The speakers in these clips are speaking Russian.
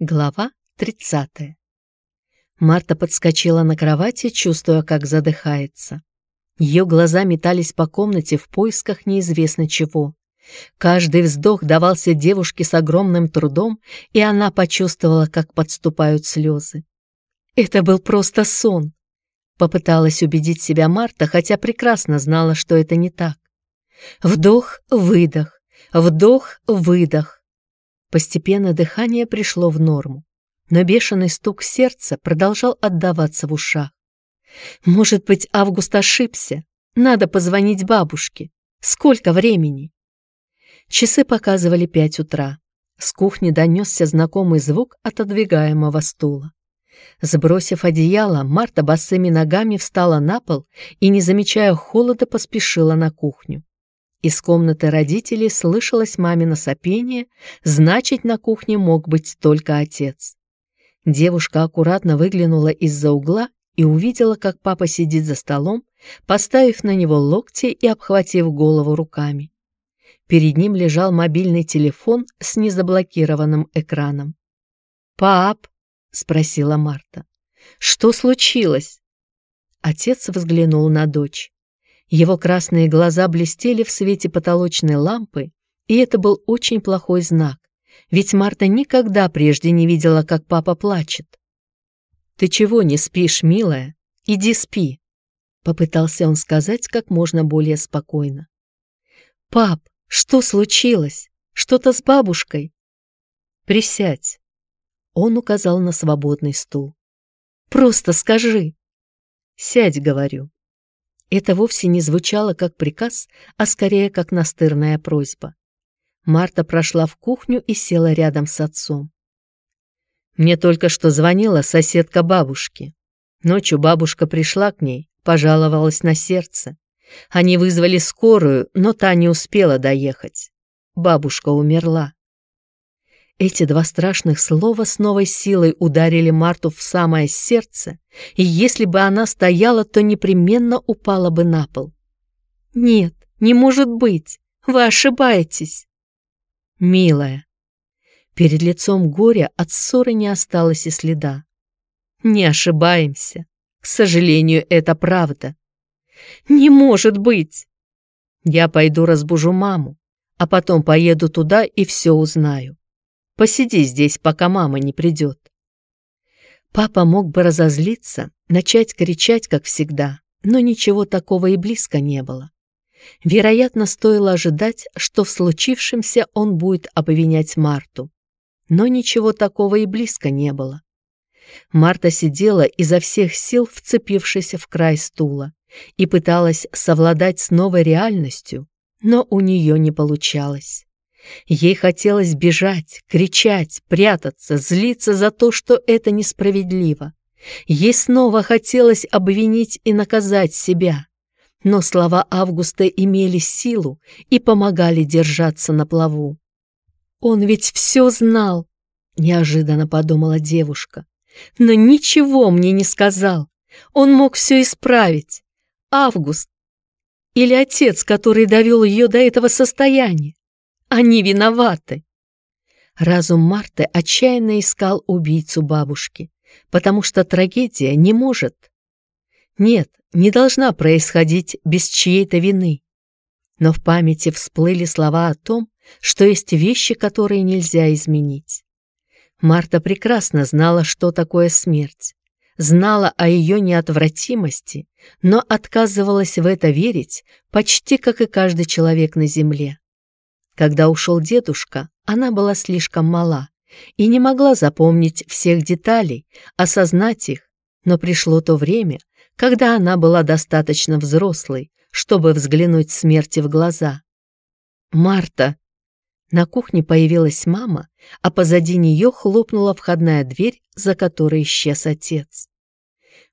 Глава 30. Марта подскочила на кровати, чувствуя, как задыхается. Ее глаза метались по комнате в поисках неизвестно чего. Каждый вздох давался девушке с огромным трудом, и она почувствовала, как подступают слезы. Это был просто сон. Попыталась убедить себя Марта, хотя прекрасно знала, что это не так. Вдох-выдох, вдох-выдох. Постепенно дыхание пришло в норму, но бешеный стук сердца продолжал отдаваться в ушах. Может быть, Август ошибся? Надо позвонить бабушке. Сколько времени? Часы показывали пять утра. С кухни донесся знакомый звук отодвигаемого стула. Сбросив одеяло, Марта босыми ногами встала на пол и, не замечая холода, поспешила на кухню. Из комнаты родителей слышалось мамино сопение, значит, на кухне мог быть только отец. Девушка аккуратно выглянула из-за угла и увидела, как папа сидит за столом, поставив на него локти и обхватив голову руками. Перед ним лежал мобильный телефон с незаблокированным экраном. «Пап!» — спросила Марта. «Что случилось?» Отец взглянул на дочь. Его красные глаза блестели в свете потолочной лампы, и это был очень плохой знак, ведь Марта никогда прежде не видела, как папа плачет. «Ты чего не спишь, милая? Иди спи», — попытался он сказать как можно более спокойно. «Пап, что случилось? Что-то с бабушкой?» «Присядь», — он указал на свободный стул. «Просто скажи». «Сядь», — говорю. Это вовсе не звучало как приказ, а скорее как настырная просьба. Марта прошла в кухню и села рядом с отцом. Мне только что звонила соседка бабушки. Ночью бабушка пришла к ней, пожаловалась на сердце. Они вызвали скорую, но та не успела доехать. Бабушка умерла. Эти два страшных слова с новой силой ударили Марту в самое сердце, и если бы она стояла, то непременно упала бы на пол. «Нет, не может быть! Вы ошибаетесь!» «Милая!» Перед лицом горя от ссоры не осталось и следа. «Не ошибаемся. К сожалению, это правда». «Не может быть!» «Я пойду разбужу маму, а потом поеду туда и все узнаю. Посиди здесь, пока мама не придет. Папа мог бы разозлиться, начать кричать, как всегда, но ничего такого и близко не было. Вероятно, стоило ожидать, что в случившемся он будет обвинять Марту. Но ничего такого и близко не было. Марта сидела изо всех сил, вцепившись в край стула, и пыталась совладать с новой реальностью, но у нее не получалось. Ей хотелось бежать, кричать, прятаться, злиться за то, что это несправедливо. Ей снова хотелось обвинить и наказать себя. Но слова Августа имели силу и помогали держаться на плаву. «Он ведь все знал», — неожиданно подумала девушка. «Но ничего мне не сказал. Он мог все исправить. Август или отец, который довел ее до этого состояния. Они виноваты. Разум Марты отчаянно искал убийцу бабушки, потому что трагедия не может. Нет, не должна происходить без чьей-то вины. Но в памяти всплыли слова о том, что есть вещи, которые нельзя изменить. Марта прекрасно знала, что такое смерть, знала о ее неотвратимости, но отказывалась в это верить почти как и каждый человек на земле. Когда ушел дедушка, она была слишком мала и не могла запомнить всех деталей, осознать их, но пришло то время, когда она была достаточно взрослой, чтобы взглянуть смерти в глаза. «Марта!» На кухне появилась мама, а позади нее хлопнула входная дверь, за которой исчез отец.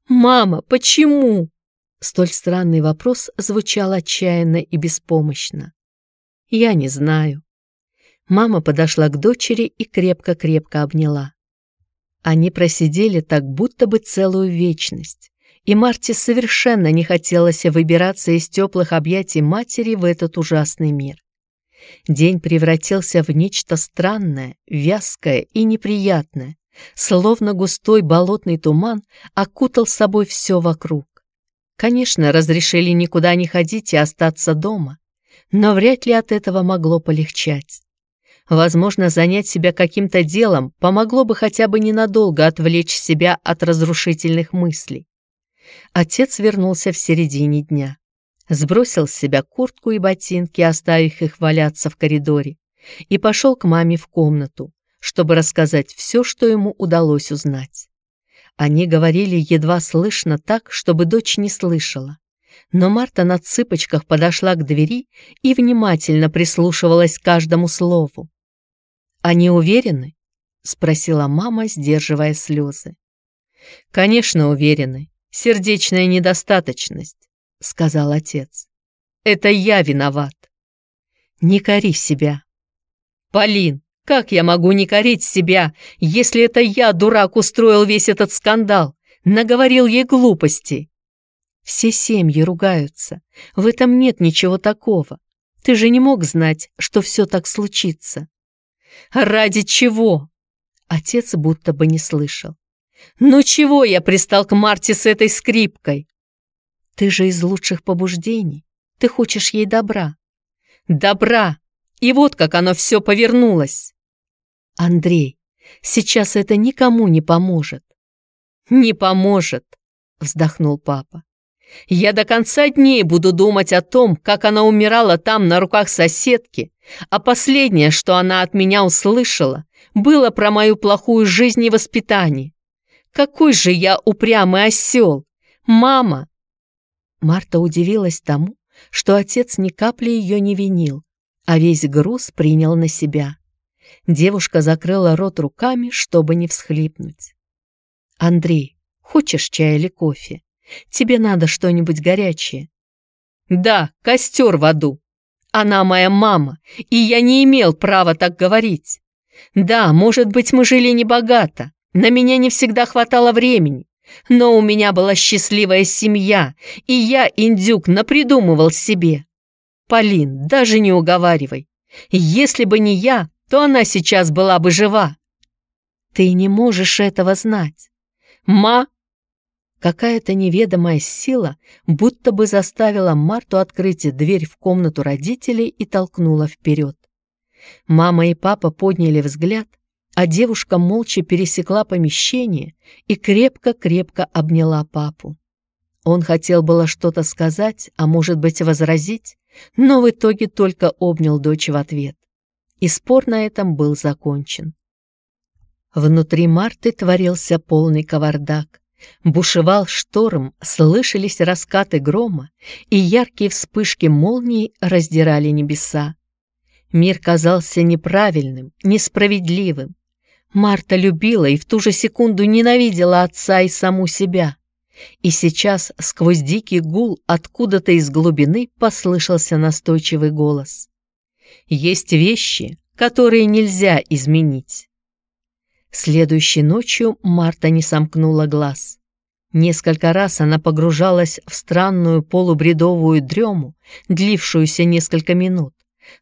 «Мама, почему?» Столь странный вопрос звучал отчаянно и беспомощно. Я не знаю. Мама подошла к дочери и крепко-крепко обняла. Они просидели так будто бы целую вечность, и Марте совершенно не хотелось выбираться из теплых объятий матери в этот ужасный мир. День превратился в нечто странное, вязкое и неприятное, словно густой болотный туман окутал собой все вокруг. Конечно, разрешили никуда не ходить и остаться дома, но вряд ли от этого могло полегчать. Возможно, занять себя каким-то делом помогло бы хотя бы ненадолго отвлечь себя от разрушительных мыслей. Отец вернулся в середине дня. Сбросил с себя куртку и ботинки, оставив их валяться в коридоре, и пошел к маме в комнату, чтобы рассказать все, что ему удалось узнать. Они говорили едва слышно так, чтобы дочь не слышала. Но Марта на цыпочках подошла к двери и внимательно прислушивалась к каждому слову. «Они уверены?» — спросила мама, сдерживая слезы. «Конечно, уверены. Сердечная недостаточность», — сказал отец. «Это я виноват». «Не кори себя». «Полин, как я могу не корить себя, если это я, дурак, устроил весь этот скандал, наговорил ей глупости?» «Все семьи ругаются. В этом нет ничего такого. Ты же не мог знать, что все так случится». Ради чего? Отец будто бы не слышал. Ну чего я пристал к Марте с этой скрипкой? Ты же из лучших побуждений. Ты хочешь ей добра. Добра! И вот как оно все повернулось. Андрей, сейчас это никому не поможет. Не поможет, вздохнул папа. Я до конца дней буду думать о том, как она умирала там на руках соседки, а последнее, что она от меня услышала, было про мою плохую жизнь и воспитание. Какой же я упрямый осел! Мама!» Марта удивилась тому, что отец ни капли ее не винил, а весь груз принял на себя. Девушка закрыла рот руками, чтобы не всхлипнуть. «Андрей, хочешь чай или кофе? Тебе надо что-нибудь горячее». «Да, костер в аду», она моя мама, и я не имел права так говорить. Да, может быть, мы жили небогато, на меня не всегда хватало времени, но у меня была счастливая семья, и я, индюк, напридумывал себе. Полин, даже не уговаривай. Если бы не я, то она сейчас была бы жива. Ты не можешь этого знать. Ма, Какая-то неведомая сила будто бы заставила Марту открыть дверь в комнату родителей и толкнула вперед. Мама и папа подняли взгляд, а девушка молча пересекла помещение и крепко-крепко обняла папу. Он хотел было что-то сказать, а может быть возразить, но в итоге только обнял дочь в ответ. И спор на этом был закончен. Внутри Марты творился полный кавардак. Бушевал шторм, слышались раскаты грома, и яркие вспышки молний раздирали небеса. Мир казался неправильным, несправедливым. Марта любила и в ту же секунду ненавидела отца и саму себя. И сейчас сквозь дикий гул откуда-то из глубины послышался настойчивый голос. «Есть вещи, которые нельзя изменить». Следующей ночью Марта не сомкнула глаз. Несколько раз она погружалась в странную полубредовую дрему, длившуюся несколько минут,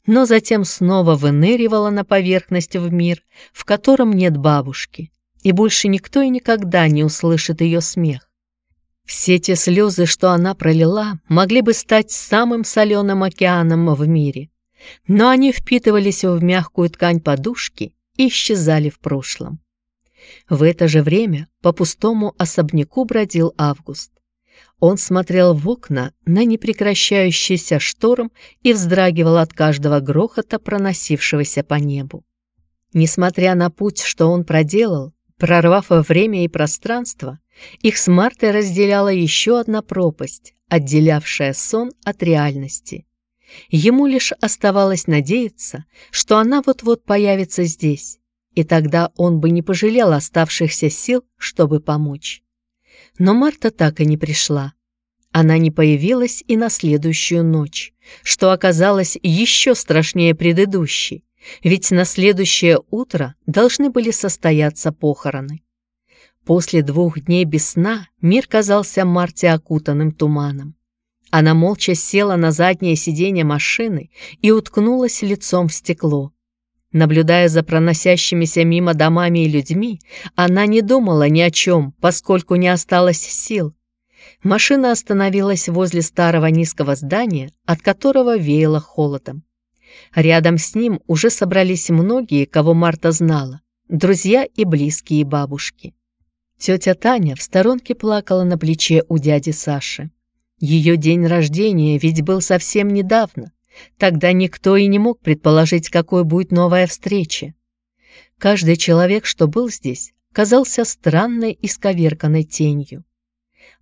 но затем снова выныривала на поверхность в мир, в котором нет бабушки, и больше никто и никогда не услышит ее смех. Все те слезы, что она пролила, могли бы стать самым соленым океаном в мире, но они впитывались в мягкую ткань подушки и исчезали в прошлом. В это же время по пустому особняку бродил Август. Он смотрел в окна на непрекращающийся шторм и вздрагивал от каждого грохота, проносившегося по небу. Несмотря на путь, что он проделал, прорвав время и пространство, их с Мартой разделяла еще одна пропасть, отделявшая сон от реальности. Ему лишь оставалось надеяться, что она вот-вот появится здесь, и тогда он бы не пожалел оставшихся сил, чтобы помочь. Но Марта так и не пришла. Она не появилась и на следующую ночь, что оказалось еще страшнее предыдущей, ведь на следующее утро должны были состояться похороны. После двух дней без сна мир казался Марте окутанным туманом. Она молча села на заднее сиденье машины и уткнулась лицом в стекло. Наблюдая за проносящимися мимо домами и людьми, она не думала ни о чем, поскольку не осталось сил. Машина остановилась возле старого низкого здания, от которого веяло холодом. Рядом с ним уже собрались многие, кого Марта знала, друзья и близкие бабушки. Тетя Таня в сторонке плакала на плече у дяди Саши. Ее день рождения ведь был совсем недавно. Тогда никто и не мог предположить, какой будет новая встреча. Каждый человек, что был здесь, казался странной и сковерканной тенью.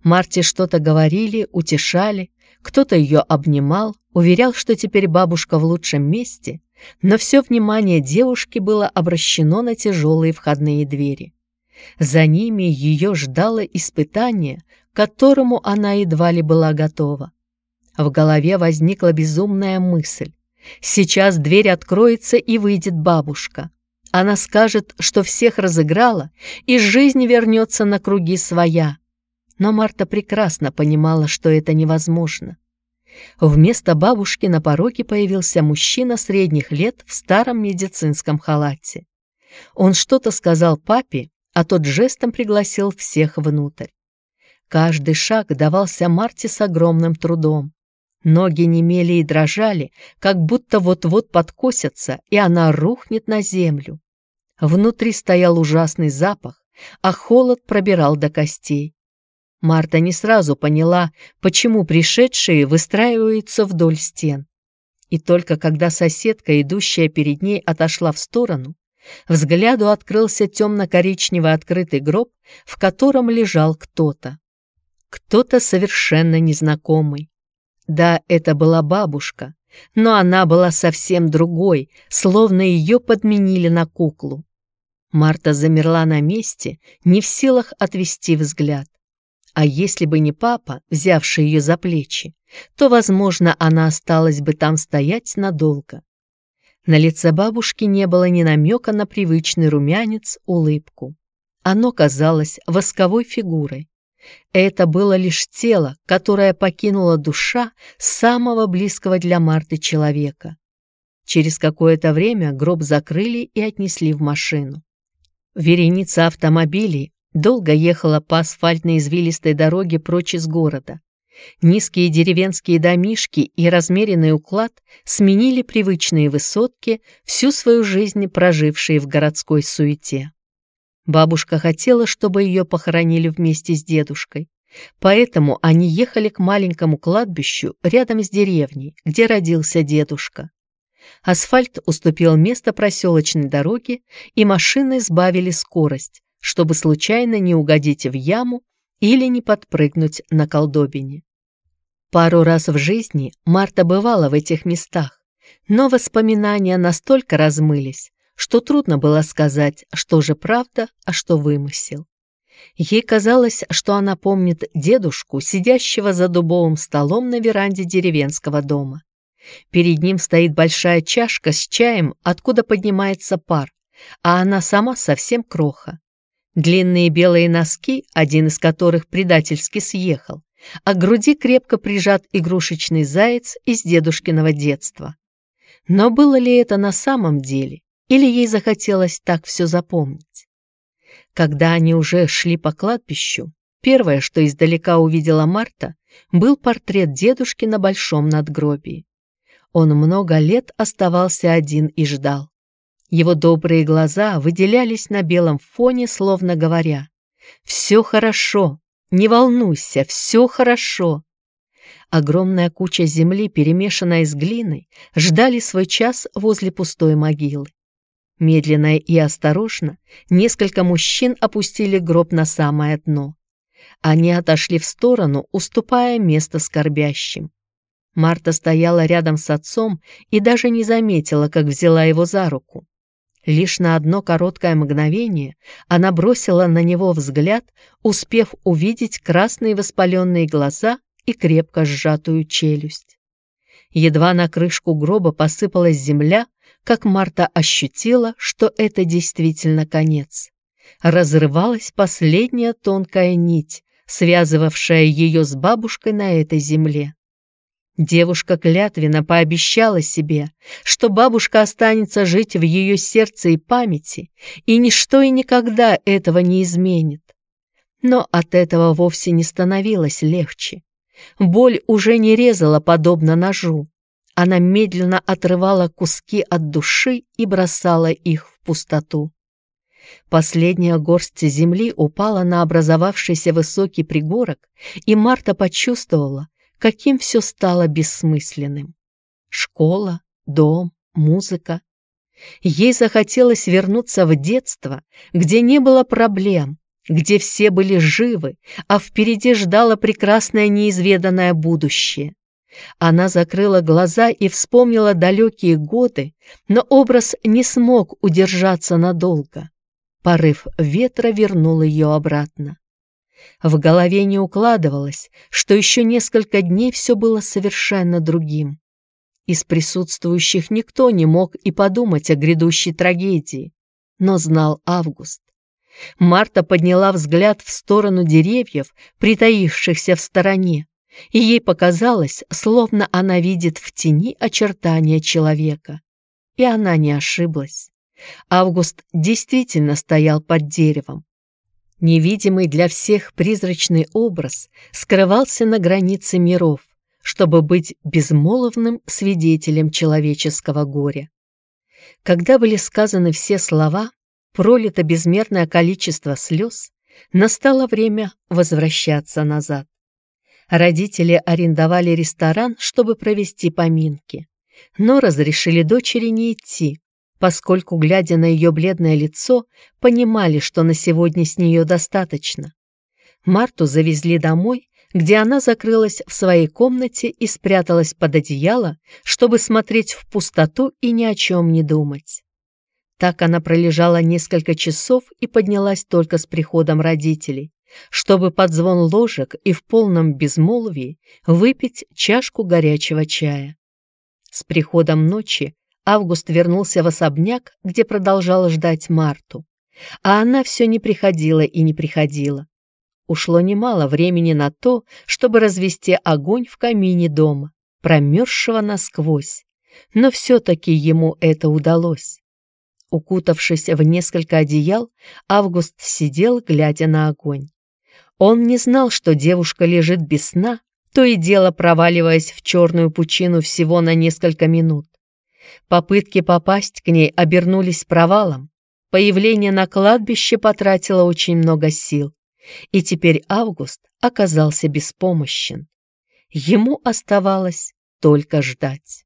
Марте что-то говорили, утешали, кто-то ее обнимал, уверял, что теперь бабушка в лучшем месте, но все внимание девушки было обращено на тяжелые входные двери. За ними ее ждало испытание, к которому она едва ли была готова. В голове возникла безумная мысль. Сейчас дверь откроется и выйдет бабушка. Она скажет, что всех разыграла, и жизнь вернется на круги своя. Но Марта прекрасно понимала, что это невозможно. Вместо бабушки на пороге появился мужчина средних лет в старом медицинском халате. Он что-то сказал папе, а тот жестом пригласил всех внутрь. Каждый шаг давался Марте с огромным трудом. Ноги немели и дрожали, как будто вот-вот подкосятся, и она рухнет на землю. Внутри стоял ужасный запах, а холод пробирал до костей. Марта не сразу поняла, почему пришедшие выстраиваются вдоль стен. И только когда соседка, идущая перед ней, отошла в сторону, взгляду открылся темно-коричневый открытый гроб, в котором лежал кто-то. Кто-то совершенно незнакомый. Да, это была бабушка, но она была совсем другой, словно ее подменили на куклу. Марта замерла на месте, не в силах отвести взгляд. А если бы не папа, взявший ее за плечи, то, возможно, она осталась бы там стоять надолго. На лице бабушки не было ни намека на привычный румянец, улыбку. Оно казалось восковой фигурой. Это было лишь тело, которое покинула душа самого близкого для Марты человека. Через какое-то время гроб закрыли и отнесли в машину. Вереница автомобилей долго ехала по асфальтной извилистой дороге прочь из города. Низкие деревенские домишки и размеренный уклад сменили привычные высотки, всю свою жизнь прожившие в городской суете. Бабушка хотела, чтобы ее похоронили вместе с дедушкой. Поэтому они ехали к маленькому кладбищу рядом с деревней, где родился дедушка. Асфальт уступил место проселочной дороге, и машины сбавили скорость, чтобы случайно не угодить в яму или не подпрыгнуть на колдобине. Пару раз в жизни Марта бывала в этих местах, но воспоминания настолько размылись, что трудно было сказать, что же правда, а что вымысел. Ей казалось, что она помнит дедушку, сидящего за дубовым столом на веранде деревенского дома. Перед ним стоит большая чашка с чаем, откуда поднимается пар, а она сама совсем кроха. Длинные белые носки, один из которых предательски съехал, а к груди крепко прижат игрушечный заяц из дедушкиного детства. Но было ли это на самом деле? Или ей захотелось так все запомнить? Когда они уже шли по кладбищу, первое, что издалека увидела Марта, был портрет дедушки на большом надгробии. Он много лет оставался один и ждал. Его добрые глаза выделялись на белом фоне, словно говоря, «Все хорошо, не волнуйся, все хорошо». Огромная куча земли, перемешанная с глиной, ждали свой час возле пустой могилы. Медленно и осторожно несколько мужчин опустили гроб на самое дно. Они отошли в сторону, уступая место скорбящим. Марта стояла рядом с отцом и даже не заметила, как взяла его за руку. Лишь на одно короткое мгновение она бросила на него взгляд, успев увидеть красные воспаленные глаза и крепко сжатую челюсть. Едва на крышку гроба посыпалась земля, как Марта ощутила, что это действительно конец. Разрывалась последняя тонкая нить, связывавшая ее с бабушкой на этой земле. Девушка клятвенно пообещала себе, что бабушка останется жить в ее сердце и памяти, и ничто и никогда этого не изменит. Но от этого вовсе не становилось легче. Боль уже не резала подобно ножу. Она медленно отрывала куски от души и бросала их в пустоту. Последняя горсть земли упала на образовавшийся высокий пригорок, и Марта почувствовала, каким все стало бессмысленным. Школа, дом, музыка. Ей захотелось вернуться в детство, где не было проблем, где все были живы, а впереди ждало прекрасное неизведанное будущее. Она закрыла глаза и вспомнила далекие годы, но образ не смог удержаться надолго. Порыв ветра вернул ее обратно. В голове не укладывалось, что еще несколько дней все было совершенно другим. Из присутствующих никто не мог и подумать о грядущей трагедии, но знал Август. Марта подняла взгляд в сторону деревьев, притаившихся в стороне, и ей показалось, словно она видит в тени очертания человека. И она не ошиблась. Август действительно стоял под деревом. Невидимый для всех призрачный образ скрывался на границе миров, чтобы быть безмолвным свидетелем человеческого горя. Когда были сказаны все слова, пролито безмерное количество слез, настало время возвращаться назад. Родители арендовали ресторан, чтобы провести поминки, но разрешили дочери не идти, поскольку, глядя на ее бледное лицо, понимали, что на сегодня с нее достаточно. Марту завезли домой, где она закрылась в своей комнате и спряталась под одеяло, чтобы смотреть в пустоту и ни о чем не думать. Так она пролежала несколько часов и поднялась только с приходом родителей, чтобы под звон ложек и в полном безмолвии выпить чашку горячего чая. С приходом ночи Август вернулся в особняк, где продолжал ждать Марту. А она все не приходила и не приходила. Ушло немало времени на то, чтобы развести огонь в камине дома, промерзшего насквозь. Но все-таки ему это удалось. Укутавшись в несколько одеял, Август сидел, глядя на огонь. Он не знал, что девушка лежит без сна, то и дело проваливаясь в черную пучину всего на несколько минут. Попытки попасть к ней обернулись провалом. Появление на кладбище потратило очень много сил, и теперь Август оказался беспомощен. Ему оставалось только ждать.